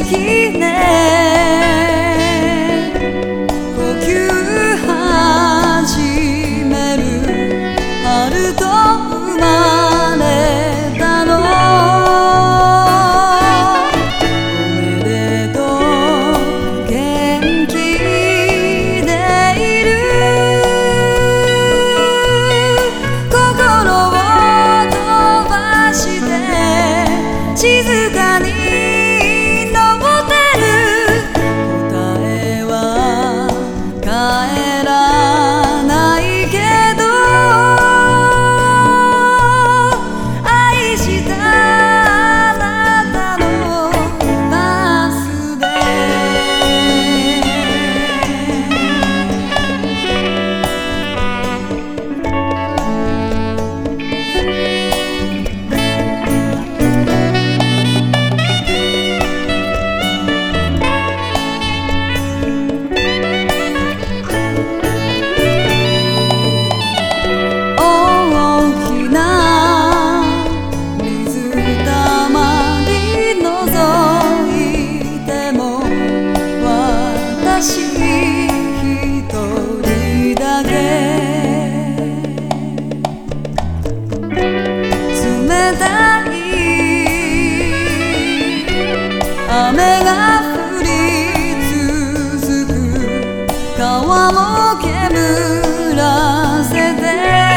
ね呼吸始める春と生まれたの。おめでとう元気でいる。心を飛ばして静かに川も煙らせて